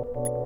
Bye.